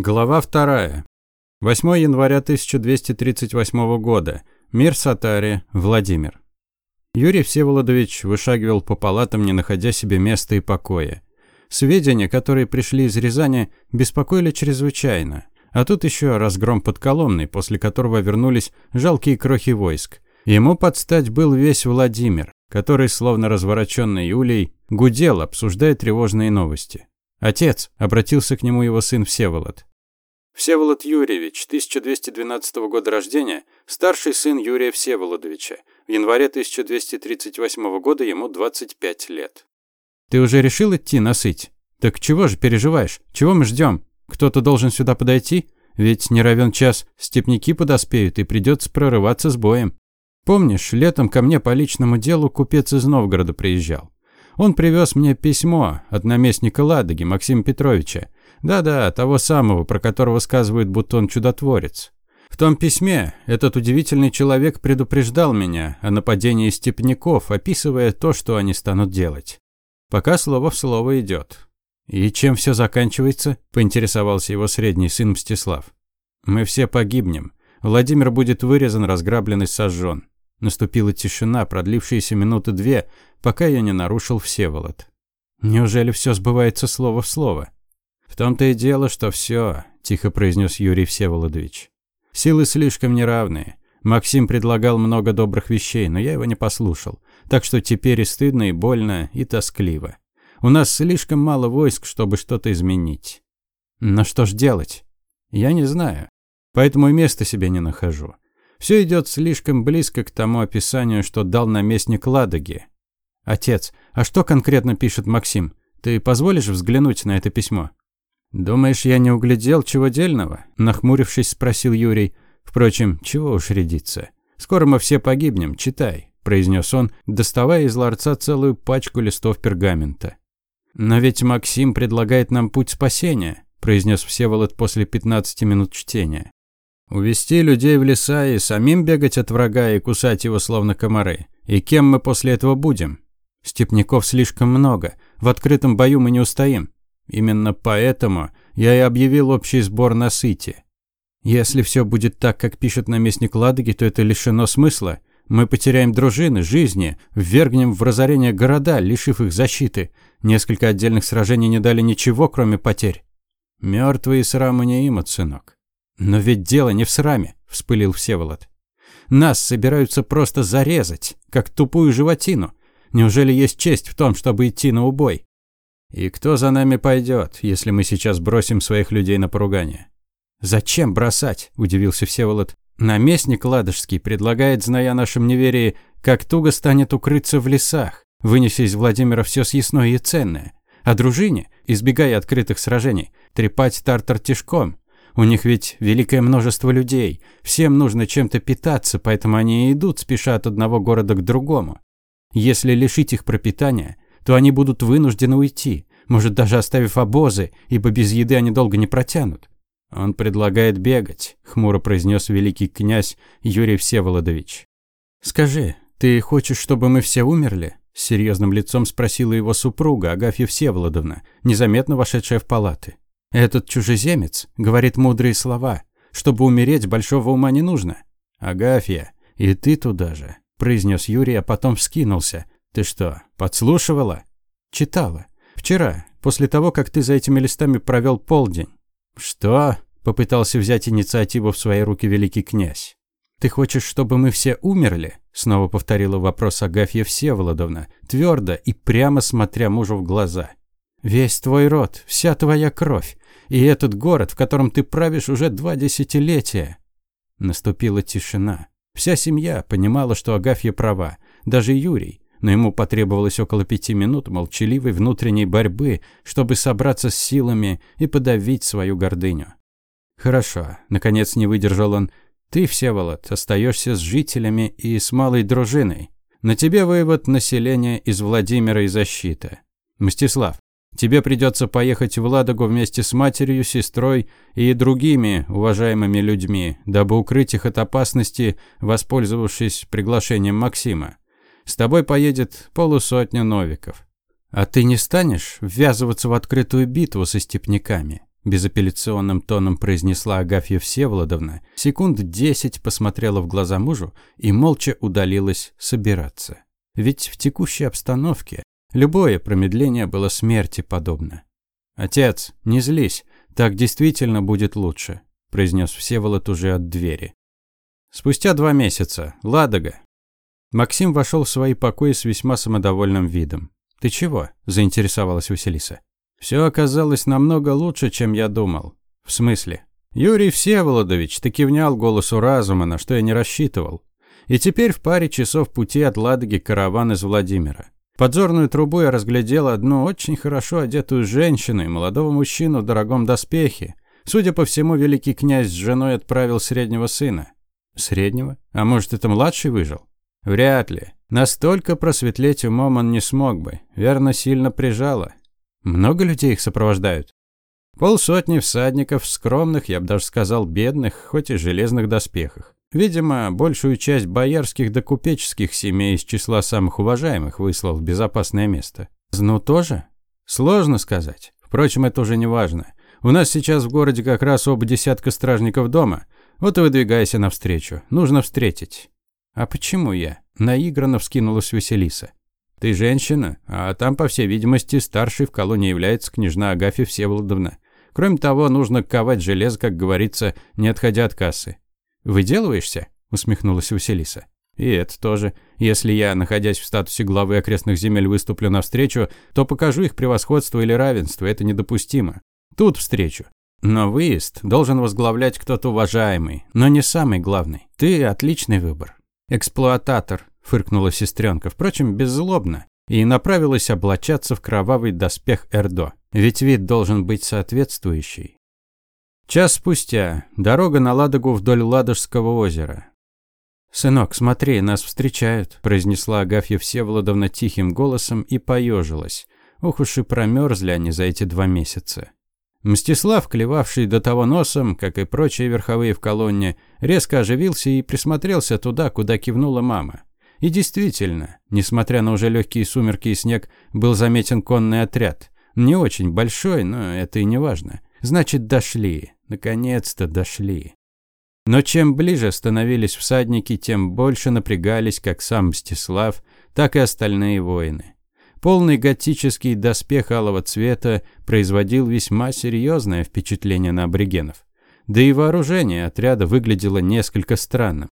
Глава 2. 8 января 1238 года. Мир Сатари, Владимир. Юрий Всеволодович вышагивал по палатам, не находя себе места и покоя. Сведения, которые пришли из Рязани, беспокоили чрезвычайно. А тут еще разгром под Коломной, после которого вернулись жалкие крохи войск. Ему подстать был весь Владимир, который, словно развороченный Юлей, гудел, обсуждая тревожные новости. «Отец», — обратился к нему его сын Всеволод, Всеволод Юрьевич, 1212 года рождения, старший сын Юрия Всеволодовича. В январе 1238 года ему 25 лет. Ты уже решил идти на сыть? Так чего же переживаешь? Чего мы ждем? Кто-то должен сюда подойти? Ведь не равен час, степняки подоспеют и придется прорываться с боем. Помнишь, летом ко мне по личному делу купец из Новгорода приезжал. Он привез мне письмо от наместника Ладоги Максима Петровича. Да-да, того самого, про которого сказывают, будто он чудотворец. В том письме этот удивительный человек предупреждал меня о нападении степняков, описывая то, что они станут делать. Пока слово в слово идет. «И чем все заканчивается?» – поинтересовался его средний сын Мстислав. «Мы все погибнем. Владимир будет вырезан, разграблен и сожжен». Наступила тишина, продлившаяся минуты две, пока я не нарушил Всеволод. «Неужели все сбывается слово в слово?» «В том-то и дело, что все», – тихо произнес Юрий Всеволодович. «Силы слишком неравные. Максим предлагал много добрых вещей, но я его не послушал. Так что теперь и стыдно, и больно, и тоскливо. У нас слишком мало войск, чтобы что-то изменить. Но что ж делать? Я не знаю. Поэтому и места себе не нахожу. Все идет слишком близко к тому описанию, что дал наместник Ладоги. Отец, а что конкретно пишет Максим? Ты позволишь взглянуть на это письмо? «Думаешь, я не углядел чего дельного?» – нахмурившись, спросил Юрий. «Впрочем, чего уж рядиться. Скоро мы все погибнем, читай», – произнес он, доставая из ларца целую пачку листов пергамента. «Но ведь Максим предлагает нам путь спасения», – произнес Всеволод после 15 минут чтения. «Увести людей в леса и самим бегать от врага и кусать его словно комары. И кем мы после этого будем? Степняков слишком много. В открытом бою мы не устоим. Именно поэтому я и объявил общий сбор на сыте. Если все будет так, как пишет наместник Ладоги, то это лишено смысла. Мы потеряем дружины, жизни, ввергнем в разорение города, лишив их защиты. Несколько отдельных сражений не дали ничего, кроме потерь. Мертвые срамы не имут, сынок. Но ведь дело не в сраме, вспылил Всеволод. Нас собираются просто зарезать, как тупую животину. Неужели есть честь в том, чтобы идти на убой? И кто за нами пойдет, если мы сейчас бросим своих людей на поругание? Зачем бросать? удивился Всеволод. Наместник Ладожский предлагает, зная о нашем неверии, как туго станет укрыться в лесах, вынеся из Владимира все съестное и ценное. А дружине, избегая открытых сражений, трепать тартар тишком. У них ведь великое множество людей, всем нужно чем-то питаться, поэтому они и идут, спеша от одного города к другому. Если лишить их пропитания, то они будут вынуждены уйти, может, даже оставив обозы, ибо без еды они долго не протянут. Он предлагает бегать, хмуро произнес великий князь Юрий Всеволодович. Скажи, ты хочешь, чтобы мы все умерли? С серьезным лицом спросила его супруга Агафья Всеволодовна, незаметно вошедшая в палаты. Этот чужеземец говорит мудрые слова. Чтобы умереть, большого ума не нужно. Агафья, и ты туда же, произнес Юрий, а потом вскинулся. Ты что, подслушивала? Читала. Вчера, после того, как ты за этими листами провел полдень. Что? Попытался взять инициативу в свои руки великий князь. Ты хочешь, чтобы мы все умерли? Снова повторила вопрос Агафья Всеволодовна, твердо и прямо смотря мужу в глаза. Весь твой род, вся твоя кровь, и этот город, в котором ты правишь уже два десятилетия. Наступила тишина. Вся семья понимала, что Агафья права, даже Юрий, но ему потребовалось около пяти минут молчаливой внутренней борьбы, чтобы собраться с силами и подавить свою гордыню. «Хорошо», — наконец не выдержал он, — «ты, Всеволод, остаешься с жителями и с малой дружиной. На тебе вывод населения из Владимира и защита. Мстислав, тебе придется поехать в Ладогу вместе с матерью, сестрой и другими уважаемыми людьми, дабы укрыть их от опасности, воспользовавшись приглашением Максима. С тобой поедет полусотня новиков. А ты не станешь ввязываться в открытую битву со степняками? безапелляционным тоном произнесла Агафья Всеволодовна, секунд десять посмотрела в глаза мужу и молча удалилась собираться. Ведь в текущей обстановке любое промедление было смерти подобно. «Отец, не злись, так действительно будет лучше», – произнес Всеволод уже от двери. Спустя два месяца. Ладога. Максим вошел в свои покои с весьма самодовольным видом. «Ты чего?» – заинтересовалась Василиса. «Все оказалось намного лучше, чем я думал». «В смысле?» «Юрий Всеволодович таки внял голосу разума, на что я не рассчитывал. И теперь в паре часов пути от Ладоги караван из Владимира. Подзорную трубу я разглядел одну очень хорошо одетую женщину и молодого мужчину в дорогом доспехе. Судя по всему, великий князь с женой отправил среднего сына. Среднего? А может, это младший выжил? Вряд ли. Настолько просветлеть умом он не смог бы. Верно, сильно прижало. Много людей их сопровождают? Полсотни всадников, скромных, я бы даже сказал, бедных, хоть и железных доспехах. Видимо, большую часть боярских да купеческих семей из числа самых уважаемых выслал в безопасное место. Ну тоже? Сложно сказать. Впрочем, это уже не важно. У нас сейчас в городе как раз оба десятка стражников дома. Вот и выдвигайся навстречу. Нужно встретить. А почему я? Наигранно вскинулась Василиса. Ты женщина, а там, по всей видимости, старшей в колонии является княжна Агафья Всеволодовна. Кроме того, нужно ковать железо, как говорится, не отходя от кассы. «Выделываешься?» – усмехнулась Василиса. «И это тоже. Если я, находясь в статусе главы окрестных земель, выступлю навстречу, то покажу их превосходство или равенство. Это недопустимо. Тут встречу. Но выезд должен возглавлять кто-то уважаемый, но не самый главный. Ты отличный выбор. Эксплуататор, фыркнула сестренка, впрочем, беззлобно, и направилась облачаться в кровавый доспех Эрдо. Ведь вид должен быть соответствующий. Час спустя. Дорога на Ладогу вдоль Ладожского озера. «Сынок, смотри, нас встречают», – произнесла Агафья Всеволодовна тихим голосом и поежилась. Ох уж и промерзли они за эти два месяца. Мстислав, клевавший до того носом, как и прочие верховые в колонне, резко оживился и присмотрелся туда, куда кивнула мама. И действительно, несмотря на уже легкие сумерки и снег, был заметен конный отряд. Не очень большой, но это и не важно. Значит, дошли. Наконец-то дошли. Но чем ближе становились всадники, тем больше напрягались как сам Мстислав, так и остальные воины. Полный готический доспех алого цвета производил весьма серьезное впечатление на аборигенов. Да и вооружение отряда выглядело несколько странным.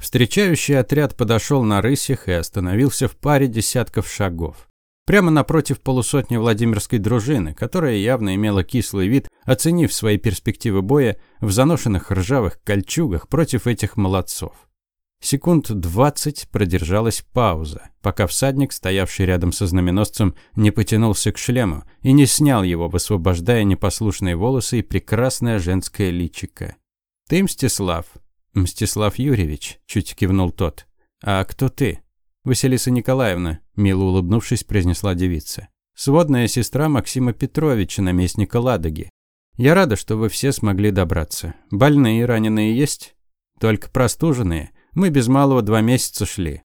Встречающий отряд подошел на рысях и остановился в паре десятков шагов. Прямо напротив полусотни Владимирской дружины, которая явно имела кислый вид, оценив свои перспективы боя в заношенных ржавых кольчугах против этих молодцов. Секунд двадцать продержалась пауза, пока всадник, стоявший рядом со знаменосцем, не потянулся к шлему и не снял его, высвобождая непослушные волосы и прекрасное женское личико. «Ты Мстислав?» «Мстислав Юрьевич», – чуть кивнул тот. «А кто ты?» «Василиса Николаевна», – мило улыбнувшись, произнесла девица. «Сводная сестра Максима Петровича, наместника Ладоги. Я рада, что вы все смогли добраться. Больные и раненые есть?» «Только простуженные». Мы без малого два месяца шли.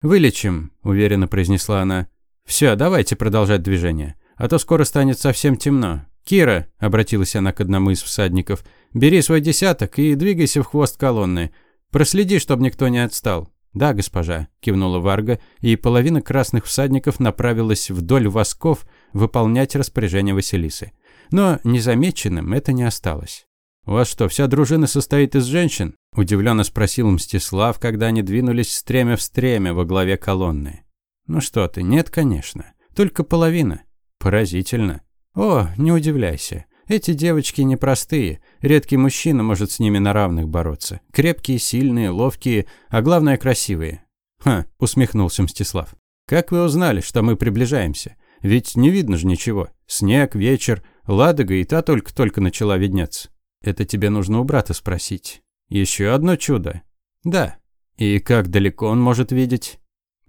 «Вылечим», – уверенно произнесла она. «Все, давайте продолжать движение, а то скоро станет совсем темно. Кира», – обратилась она к одному из всадников, – «бери свой десяток и двигайся в хвост колонны. Проследи, чтобы никто не отстал». «Да, госпожа», – кивнула Варга, и половина красных всадников направилась вдоль восков выполнять распоряжение Василисы. Но незамеченным это не осталось. «У вас что, вся дружина состоит из женщин?» – удивленно спросил Мстислав, когда они двинулись стремя в стремя во главе колонны. «Ну что ты, нет, конечно. Только половина. Поразительно. О, не удивляйся. Эти девочки непростые. Редкий мужчина может с ними на равных бороться. Крепкие, сильные, ловкие, а главное красивые». «Ха», – усмехнулся Мстислав. «Как вы узнали, что мы приближаемся? Ведь не видно же ничего. Снег, вечер, Ладога и та только-только начала виднеться. Это тебе нужно у брата спросить. Еще одно чудо. Да. И как далеко он может видеть?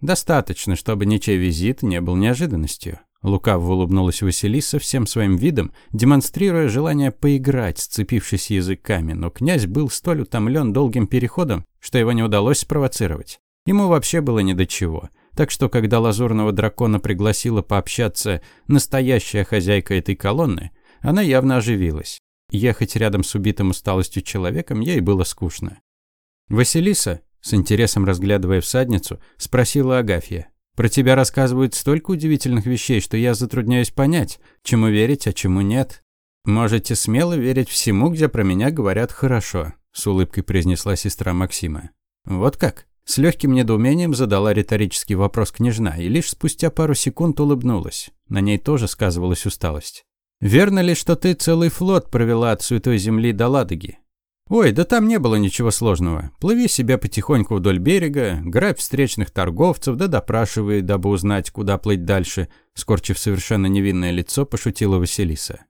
Достаточно, чтобы ничей визит не был неожиданностью. Лукаво улыбнулась Василиса всем своим видом, демонстрируя желание поиграть, сцепившись языками, но князь был столь утомлен долгим переходом, что его не удалось спровоцировать. Ему вообще было не до чего. Так что, когда лазурного дракона пригласила пообщаться настоящая хозяйка этой колонны, Она явно оживилась. Ехать рядом с убитым усталостью человеком ей было скучно. «Василиса?» – с интересом разглядывая всадницу, спросила Агафья. «Про тебя рассказывают столько удивительных вещей, что я затрудняюсь понять, чему верить, а чему нет. Можете смело верить всему, где про меня говорят хорошо», – с улыбкой произнесла сестра Максима. «Вот как?» С легким недоумением задала риторический вопрос княжна и лишь спустя пару секунд улыбнулась. На ней тоже сказывалась усталость. «Верно ли, что ты целый флот провела от Святой Земли до Ладоги?» «Ой, да там не было ничего сложного. Плыви себя потихоньку вдоль берега, грабь встречных торговцев, да допрашивай, дабы узнать, куда плыть дальше», скорчив совершенно невинное лицо, пошутила Василиса.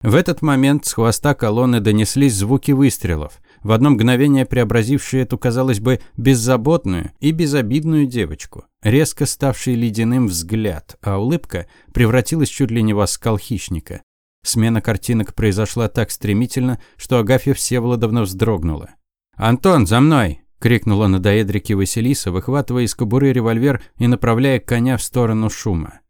В этот момент с хвоста колонны донеслись звуки выстрелов в одно мгновение преобразивший эту, казалось бы, беззаботную и безобидную девочку, резко ставший ледяным взгляд, а улыбка превратилась чуть ли не в оскал хищника. Смена картинок произошла так стремительно, что Агафья Всеволодовна вздрогнула. «Антон, за мной!» – крикнула на доэдрике Василиса, выхватывая из кобуры револьвер и направляя коня в сторону шума.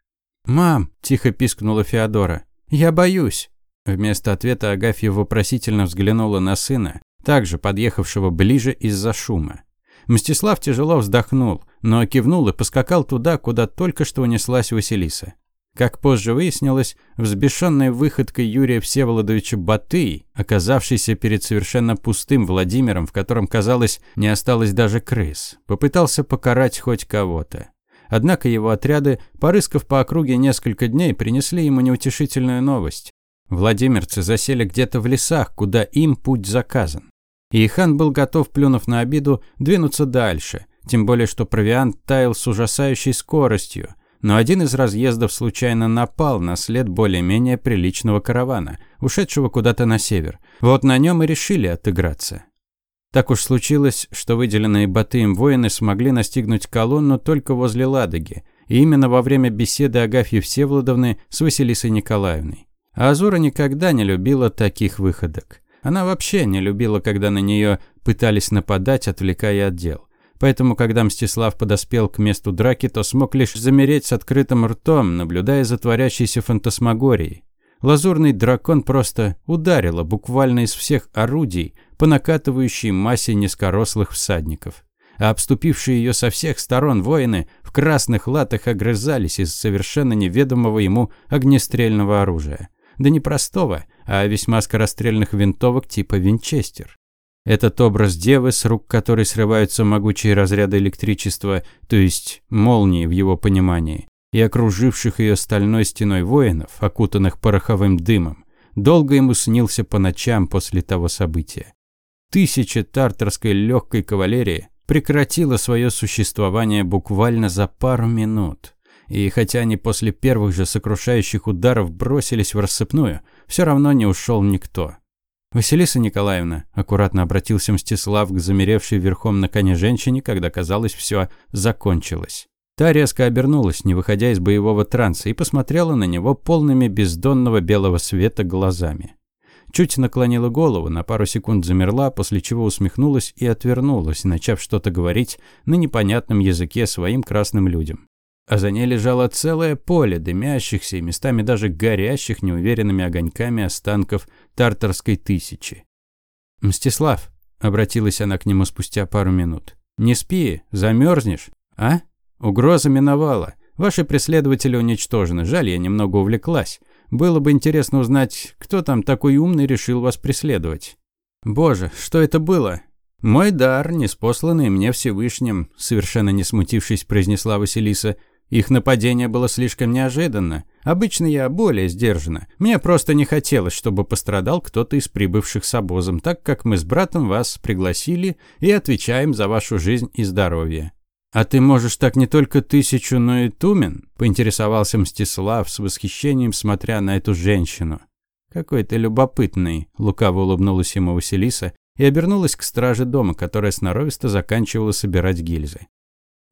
«Мам!» – тихо пискнула Феодора. «Я боюсь!» Вместо ответа Агафья вопросительно взглянула на сына, также подъехавшего ближе из-за шума. Мстислав тяжело вздохнул, но кивнул и поскакал туда, куда только что унеслась Василиса. Как позже выяснилось, взбешенной выходкой Юрия Всеволодовича Батый, оказавшийся перед совершенно пустым Владимиром, в котором, казалось, не осталось даже крыс, попытался покарать хоть кого-то. Однако его отряды, порыскав по округе несколько дней, принесли ему неутешительную новость. Владимирцы засели где-то в лесах, куда им путь заказан. И хан был готов, плюнув на обиду, двинуться дальше, тем более что провиант таял с ужасающей скоростью. Но один из разъездов случайно напал на след более-менее приличного каравана, ушедшего куда-то на север. Вот на нем и решили отыграться. Так уж случилось, что выделенные Батыем воины смогли настигнуть колонну только возле Ладоги, и именно во время беседы Агафьи Всеволодовны с Василисой Николаевной. А Азура никогда не любила таких выходок. Она вообще не любила, когда на нее пытались нападать, отвлекая от дел. Поэтому, когда Мстислав подоспел к месту драки, то смог лишь замереть с открытым ртом, наблюдая за творящейся фантасмагорией. Лазурный дракон просто ударила буквально из всех орудий по накатывающей массе низкорослых всадников. А обступившие ее со всех сторон воины в красных латах огрызались из совершенно неведомого ему огнестрельного оружия. Да не простого, а весьма скорострельных винтовок типа Винчестер. Этот образ девы, с рук которой срываются могучие разряды электричества, то есть молнии в его понимании, и окруживших ее стальной стеной воинов, окутанных пороховым дымом, долго ему снился по ночам после того события. Тысяча тартарской легкой кавалерии прекратила свое существование буквально за пару минут. И хотя они после первых же сокрушающих ударов бросились в рассыпную, все равно не ушел никто. «Василиса Николаевна», – аккуратно обратился Мстислав к замеревшей верхом на коне женщине, когда, казалось, все закончилось. Та резко обернулась, не выходя из боевого транса, и посмотрела на него полными бездонного белого света глазами. Чуть наклонила голову, на пару секунд замерла, после чего усмехнулась и отвернулась, начав что-то говорить на непонятном языке своим красным людям а за ней лежало целое поле дымящихся и местами даже горящих неуверенными огоньками останков тартарской тысячи. «Мстислав», — обратилась она к нему спустя пару минут, — «не спи, замерзнешь, а? Угроза миновала. Ваши преследователи уничтожены. Жаль, я немного увлеклась. Было бы интересно узнать, кто там такой умный решил вас преследовать». «Боже, что это было?» «Мой дар, неспосланный мне Всевышним», — совершенно не смутившись, произнесла Василиса, — их нападение было слишком неожиданно. Обычно я более сдержана. Мне просто не хотелось, чтобы пострадал кто-то из прибывших с обозом, так как мы с братом вас пригласили и отвечаем за вашу жизнь и здоровье. «А ты можешь так не только тысячу, но и тумен?» – поинтересовался Мстислав с восхищением, смотря на эту женщину. «Какой ты любопытный», – лукаво улыбнулась ему Василиса и обернулась к страже дома, которая сноровисто заканчивала собирать гильзы.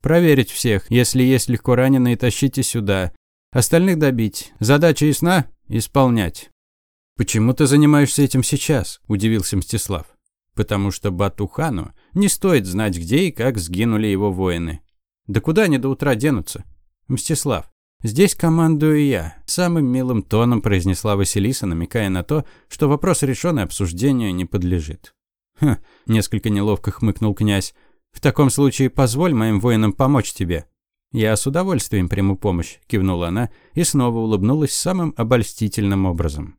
Проверить всех. Если есть легко раненые, тащите сюда. Остальных добить. Задача ясна? Исполнять. «Почему ты занимаешься этим сейчас?» – удивился Мстислав. «Потому что Батухану не стоит знать, где и как сгинули его воины. Да куда они до утра денутся?» «Мстислав, «Здесь командую я», – самым милым тоном произнесла Василиса, намекая на то, что вопрос решен и обсуждению не подлежит. «Хм», – несколько неловко хмыкнул князь. «В таком случае позволь моим воинам помочь тебе». «Я с удовольствием приму помощь», – кивнула она и снова улыбнулась самым обольстительным образом.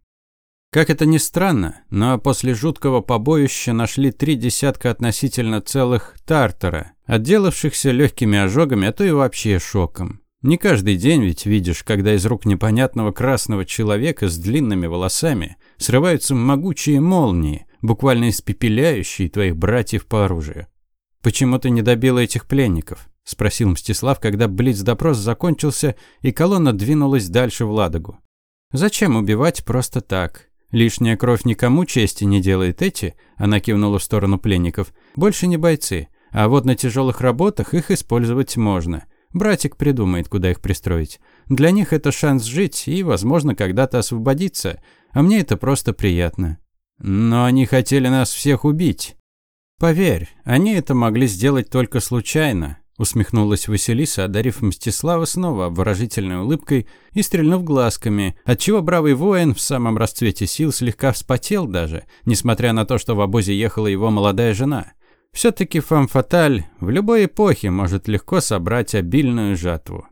Как это ни странно, но после жуткого побоища нашли три десятка относительно целых тартара, отделавшихся легкими ожогами, а то и вообще шоком. Не каждый день ведь видишь, когда из рук непонятного красного человека с длинными волосами срываются могучие молнии, буквально испепеляющие твоих братьев по оружию. «Почему ты не добила этих пленников?» – спросил Мстислав, когда блиц-допрос закончился и колонна двинулась дальше в Ладогу. «Зачем убивать просто так? Лишняя кровь никому чести не делает эти», – она кивнула в сторону пленников, – «больше не бойцы, а вот на тяжелых работах их использовать можно». Братик придумает, куда их пристроить. Для них это шанс жить и, возможно, когда-то освободиться. А мне это просто приятно. Но они хотели нас всех убить. Поверь, они это могли сделать только случайно. Усмехнулась Василиса, одарив Мстислава снова обворожительной улыбкой и стрельнув глазками, отчего бравый воин в самом расцвете сил слегка вспотел даже, несмотря на то, что в обозе ехала его молодая жена. Все-таки фамфаталь в любой эпохе может легко собрать обильную жатву.